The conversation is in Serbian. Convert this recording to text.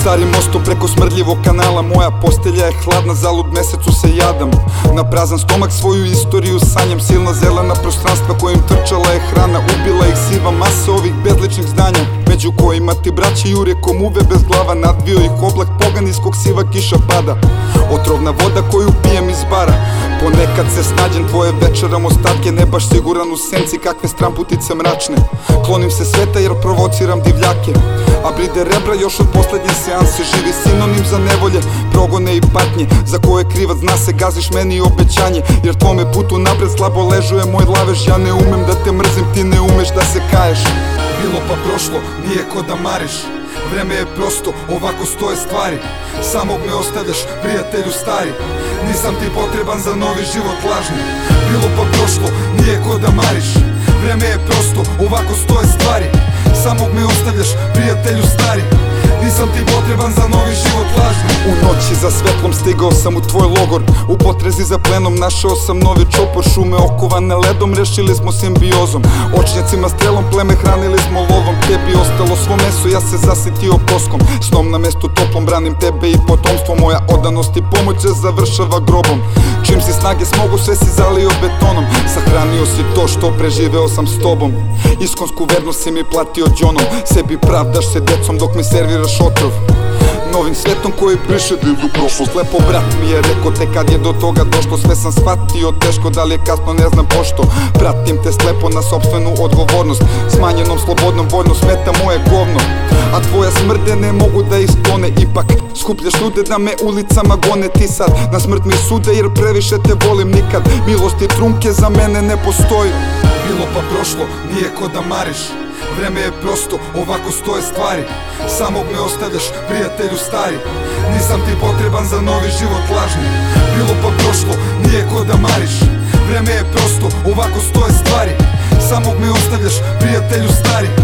Starim mostom preko smrdljivog kanala. Moja postelja je hladna, zalud mesecu se jadam. Na prazan stomak svoju istoriju sanjam. Silna zelena prostranstva kojim trčala je hrana. Ubila ih siva masa ovih bezličnih zdanja Među kojima ti braći jure komuve bez glava. Nadvio ih oblak pogan iz kog siva kiša pada. Otrovna voda koju pijem iz bara. Ponekad se snađem tvoje večeram ostatke Ne baš siguran u senci kakve stramputice mračne. Klonim se sveta jer provociram divljake bride rebra još od poslednje seanse. Živi sinonim za nevolje, progone i patnje. Za koje krivac zna se gaziš meni obećanje. Jer tvome putu napred slabo ležuje moj lavež. Ja ne umem da te mrzim, ti ne umeš da se kaješ. Bilo pa prošlo, nije ko da mariš Vreme je prosto, ovako stoje stvari. Samog me ostavljaš, prijatelju stari. Nisam ti potreban za novi život lažni. Bilo pa prošlo, nije ko da mariš. Vreme je prosto, ovako stoje stvari Samog me ostavljaš, prijatelju stari noći za svetlom stigao sam u tvoj logor. U potrezi za plenom našao sam novi čopor Šume okovane ledom, rešili smo simbiozom. Očnjacima strelom pleme hranili smo lovom Tebi ostalo svo meso, ja se zasitio poskom. Snom na mestu toplom, branim tebe i potomstvo Moja odanost i pomoć se završava grobom. Čim si snage smogu, sve si zalio betonom. Sahranio si to što preživeo sam s tobom. Iskonsku vernost si mi platio džonom. Sebi pravdaš se decom dok mi serviraš otrov Novim svetom koji briše divlju prošlost. Lepo brat mi je rekao te kad je do toga došlo Sve sam shvatio teško da li je kasno ne znam pošto. Pratim te slepo na sobstvenu odgovornost Smanjenom slobodnom voljno smeta moje govno. A tvoja smrde ne mogu da isklone Ipak skupljaš ljude da me ulicama gone. Ti sad na smrt mi sude jer previše te volim nikad. Milosti trunke za mene ne postoji. Bilo pa prošlo, nije ko da mariš Време е просто, овако стое ствари. Само ме оставиш пријателю стари. Нисам ти потребан за нови живот лажни. Било па прошло, ние ко да мариш. Време е просто, овако стое ствари. Само ме оставиш пријателю стари.